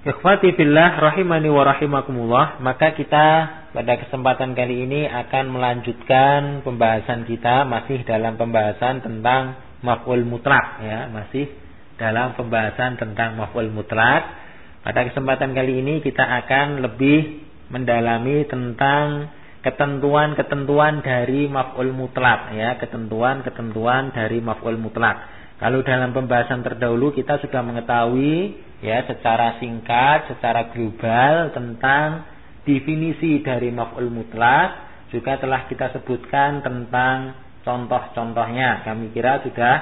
Ikhwati fillah rahimani wa rahimakumullah, maka kita pada kesempatan kali ini akan melanjutkan pembahasan kita masih dalam pembahasan tentang maf'ul mutlak ya, masih dalam pembahasan tentang maf'ul mutlak. Pada kesempatan kali ini kita akan lebih mendalami tentang ketentuan-ketentuan dari maf'ul mutlak ya, ketentuan-ketentuan dari maf'ul mutlak. Kalau dalam pembahasan terdahulu kita sudah mengetahui ya secara singkat, secara global tentang definisi dari maf'ul mutlak juga telah kita sebutkan tentang contoh-contohnya. Kami kira sudah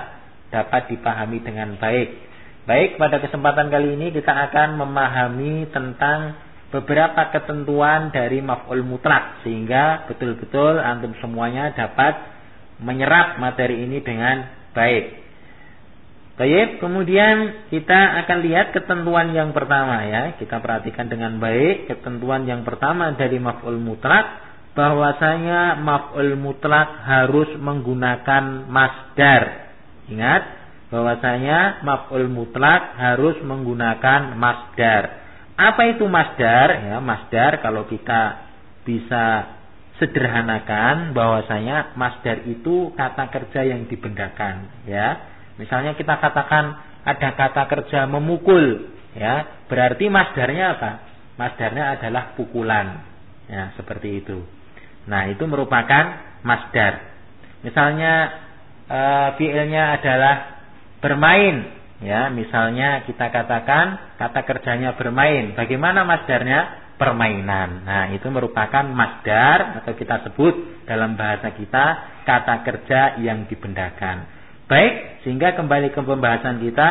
dapat dipahami dengan baik. Baik, pada kesempatan kali ini kita akan memahami tentang beberapa ketentuan dari maf'ul mutlak sehingga betul-betul antum semuanya dapat menyerap materi ini dengan baik. Baik, kemudian kita akan lihat ketentuan yang pertama ya. Kita perhatikan dengan baik ketentuan yang pertama dari maf'ul mutlak bahwasanya maf'ul mutlak harus menggunakan masdar. Ingat bahwasanya maf'ul mutlak harus menggunakan masdar. Apa itu masdar? Ya, masdar kalau kita bisa sederhanakan bahwasanya masdar itu kata kerja yang dibendakan ya Misalnya kita katakan ada kata kerja memukul, ya, berarti masdarnya apa? Masdarnya adalah pukulan. Ya, seperti itu. Nah, itu merupakan masdar. Misalnya e, fiilnya adalah bermain, ya, misalnya kita katakan kata kerjanya bermain. Bagaimana masdarnya? Permainan. Nah, itu merupakan masdar atau kita sebut dalam bahasa kita kata kerja yang dibendakan. Baik, sehingga kembali ke pembahasan kita,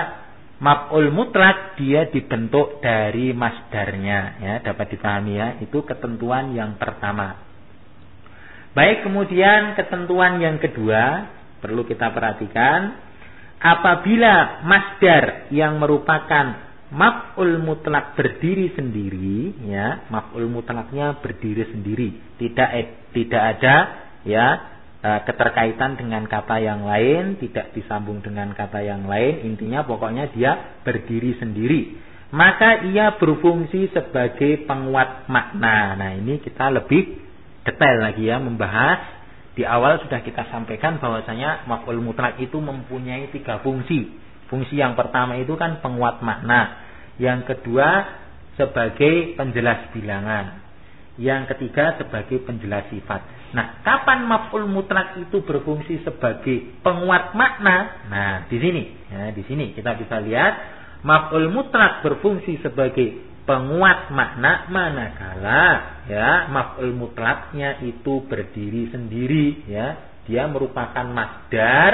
maf'ul mutlak dia dibentuk dari masdarnya, ya, dapat dipahami ya. Itu ketentuan yang pertama. Baik, kemudian ketentuan yang kedua perlu kita perhatikan, apabila masdar yang merupakan maf'ul mutlak berdiri sendiri, ya, maf'ul mutlaknya berdiri sendiri, tidak tidak ada ya keterkaitan dengan kata yang lain, tidak disambung dengan kata yang lain, intinya pokoknya dia berdiri sendiri. Maka ia berfungsi sebagai penguat makna. Nah, ini kita lebih detail lagi ya membahas. Di awal sudah kita sampaikan bahwasanya maf'ul mutlak itu mempunyai tiga fungsi. Fungsi yang pertama itu kan penguat makna. Yang kedua sebagai penjelas bilangan. Yang ketiga sebagai penjelas sifat. Nah, kapan maf'ul mutlak itu berfungsi sebagai penguat makna? Nah, di sini, ya, di sini kita bisa lihat maf'ul mutlak berfungsi sebagai penguat makna manakala ya maf'ul mutlaknya itu berdiri sendiri ya dia merupakan masdar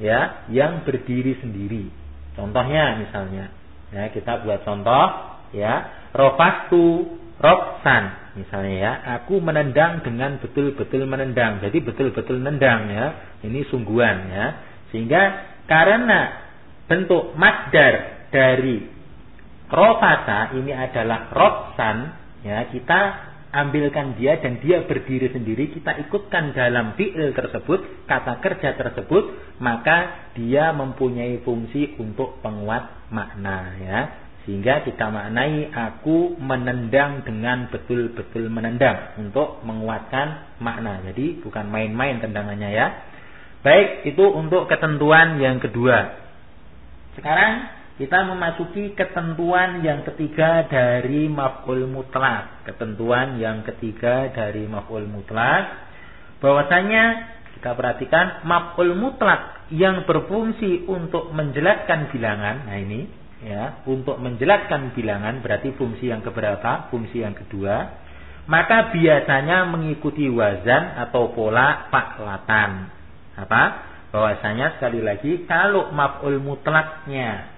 ya yang berdiri sendiri contohnya misalnya ya kita buat contoh ya rofastu rofsan misalnya ya. Aku menendang dengan betul-betul menendang. Jadi betul-betul nendang ya. Ini sungguhan ya. Sehingga karena bentuk masdar dari rofasa ini adalah rofsan ya kita ambilkan dia dan dia berdiri sendiri kita ikutkan dalam fi'il tersebut kata kerja tersebut maka dia mempunyai fungsi untuk penguat makna ya sehingga kita maknai aku menendang dengan betul-betul menendang untuk menguatkan makna. Jadi bukan main-main tendangannya ya. Baik, itu untuk ketentuan yang kedua. Sekarang kita memasuki ketentuan yang ketiga dari maf'ul mutlak. Ketentuan yang ketiga dari maf'ul mutlak bahwasanya kita perhatikan maf'ul mutlak yang berfungsi untuk menjelaskan bilangan. Nah ini ya untuk menjelaskan bilangan berarti fungsi yang keberapa fungsi yang kedua. Maka biasanya mengikuti wazan atau pola paklatan. Apa? Bahwasanya sekali lagi kalau maf'ul mutlaknya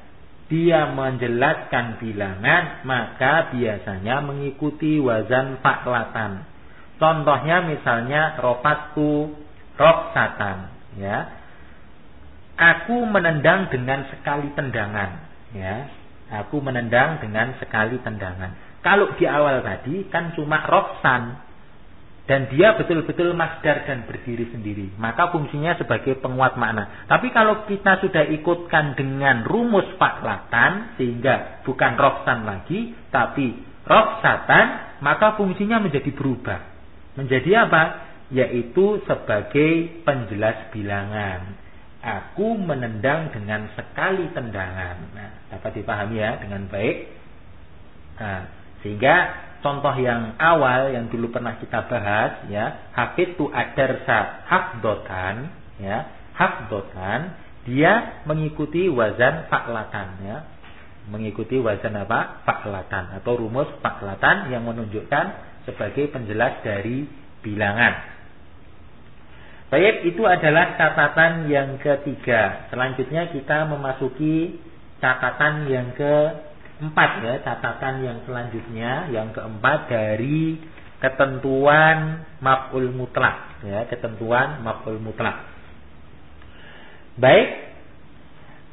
dia menjelaskan bilangan maka biasanya mengikuti wazan paklatan. Contohnya misalnya rofatu rofsatan ya. Aku menendang dengan sekali tendangan ya aku menendang dengan sekali tendangan kalau di awal tadi kan cuma roksan dan dia betul-betul masdar dan berdiri sendiri. Maka fungsinya sebagai penguat makna. Tapi kalau kita sudah ikutkan dengan rumus faklatan sehingga bukan roksan lagi, tapi roksatan, maka fungsinya menjadi berubah. Menjadi apa? Yaitu sebagai penjelas bilangan. Aku menendang dengan sekali tendangan. Nah, dapat dipahami ya dengan baik. Nah, sehingga contoh yang awal yang dulu pernah kita bahas ya hafid tu adarsa hakdotan ya hakdotan dia mengikuti wazan faklatan ya mengikuti wazan apa faklatan atau rumus faklatan yang menunjukkan sebagai penjelas dari bilangan Baik, itu adalah catatan yang ketiga. Selanjutnya kita memasuki catatan yang ke empat ya catatan yang selanjutnya yang keempat dari ketentuan maf'ul mutlak ya ketentuan maf'ul mutlak baik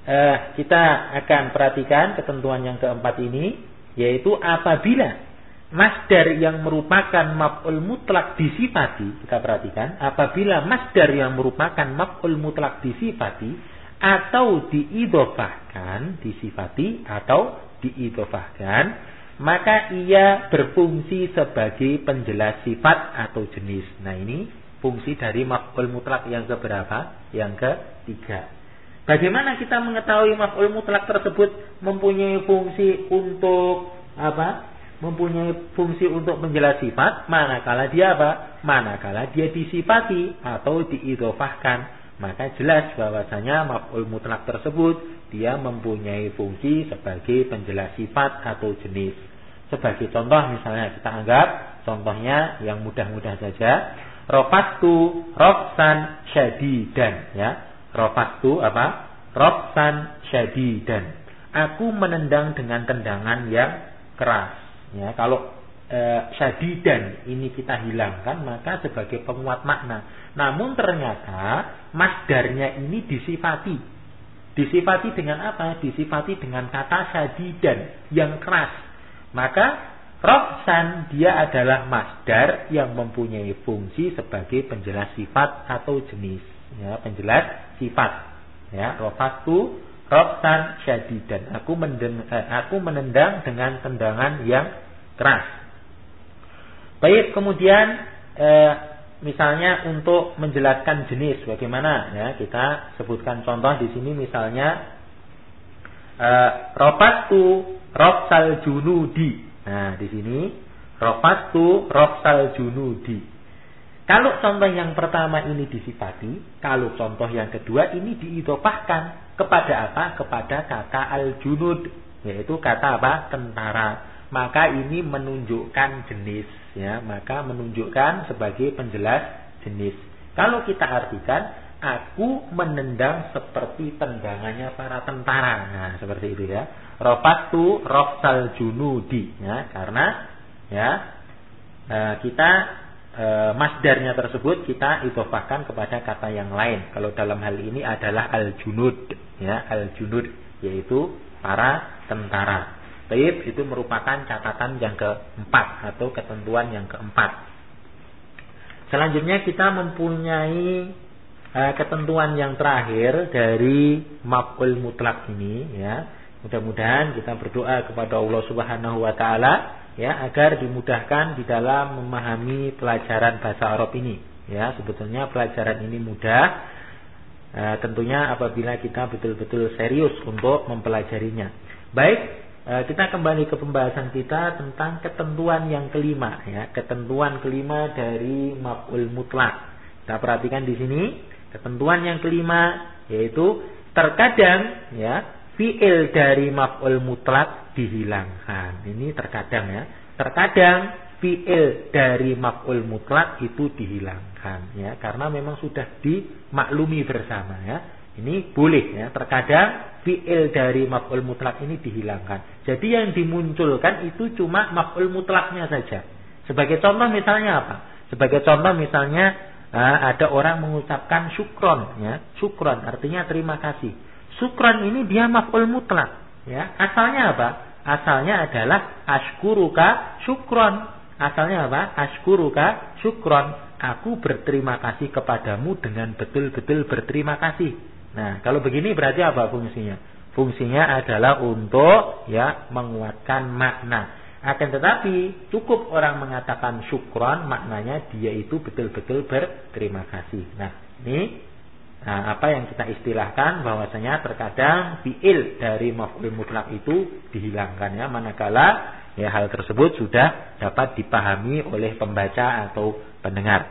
eh, kita akan perhatikan ketentuan yang keempat ini yaitu apabila masdar yang merupakan maf'ul mutlak disifati kita perhatikan apabila masdar yang merupakan maf'ul mutlak disifati atau diidofahkan disifati atau diidofahkan, maka ia berfungsi sebagai penjelas sifat atau jenis. Nah ini fungsi dari maf'ul mutlak yang keberapa? Yang ketiga. Bagaimana kita mengetahui maf'ul mutlak tersebut mempunyai fungsi untuk apa? Mempunyai fungsi untuk menjelas sifat manakala dia apa? Manakala dia disifati atau diidofahkan maka jelas bahwasanya maf'ul mutlak tersebut dia mempunyai fungsi sebagai penjelas sifat atau jenis. Sebagai contoh misalnya kita anggap contohnya yang mudah-mudah saja. Rofastu rofsan syadidan ya. Rofastu apa? Rofsan syadidan. Aku menendang dengan tendangan yang keras. Ya, kalau e, syadidan ini kita hilangkan maka sebagai penguat makna. Namun ternyata masdarnya ini disifati. Disifati dengan apa? Disifati dengan kata syadidan yang keras. Maka Roksan dia adalah masdar yang mempunyai fungsi sebagai penjelas sifat atau jenis. Ya, penjelas sifat. Ya, rofatu roksan syadidan. Aku, mendeng, eh, aku menendang dengan tendangan yang keras. Baik, kemudian eh, misalnya untuk menjelaskan jenis bagaimana ya kita sebutkan contoh di sini misalnya eh, rofatu rofsal junudi. Nah, di sini rofatu rofsal junudi. Kalau contoh yang pertama ini disifati, kalau contoh yang kedua ini diidopahkan kepada apa? Kepada kata al-junud, yaitu kata apa? Tentara. Maka ini menunjukkan jenis ya maka menunjukkan sebagai penjelas jenis kalau kita artikan aku menendang seperti tendangannya para tentara nah seperti itu ya rofatu rofsal junudi ya karena ya e, kita e, masdarnya tersebut kita idofahkan kepada kata yang lain kalau dalam hal ini adalah al junud ya al junud yaitu para tentara Taib itu merupakan catatan yang keempat atau ketentuan yang keempat. Selanjutnya kita mempunyai uh, ketentuan yang terakhir dari maf'ul mutlak ini ya. Mudah-mudahan kita berdoa kepada Allah Subhanahu wa taala ya agar dimudahkan di dalam memahami pelajaran bahasa Arab ini ya. Sebetulnya pelajaran ini mudah uh, tentunya apabila kita betul-betul serius untuk mempelajarinya. Baik, Eh, kita kembali ke pembahasan kita tentang ketentuan yang kelima ya, ketentuan kelima dari maf'ul mutlak. Kita perhatikan di sini ketentuan yang kelima yaitu terkadang ya fiil dari maf'ul mutlak dihilangkan. Ini terkadang ya. Terkadang fiil dari maf'ul mutlak itu dihilangkan ya karena memang sudah dimaklumi bersama ya. Ini boleh ya. Terkadang fiil dari maf'ul mutlak ini dihilangkan. Jadi yang dimunculkan itu cuma maf'ul mutlaknya saja. Sebagai contoh misalnya apa? Sebagai contoh misalnya ada orang mengucapkan syukron ya. Syukron artinya terima kasih. Syukron ini dia maf'ul mutlak ya. Asalnya apa? Asalnya adalah ashkuruka syukron. Asalnya apa? Ashkuruka syukron. Aku berterima kasih kepadamu dengan betul-betul berterima kasih. Nah, kalau begini berarti apa fungsinya? Fungsinya adalah untuk ya menguatkan makna. Akan tetapi cukup orang mengatakan syukron maknanya dia itu betul-betul berterima kasih. Nah, ini nah, apa yang kita istilahkan bahwasanya terkadang fiil dari maf'ul mutlak itu dihilangkan ya manakala ya hal tersebut sudah dapat dipahami oleh pembaca atau pendengar.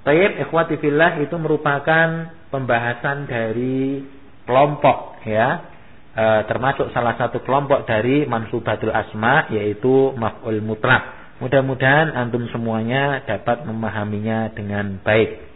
Tayyib ikhwati fillah itu merupakan pembahasan dari kelompok ya e, termasuk salah satu kelompok dari mansubatul asma yaitu maf'ul mutlak. Mudah-mudahan antum semuanya dapat memahaminya dengan baik.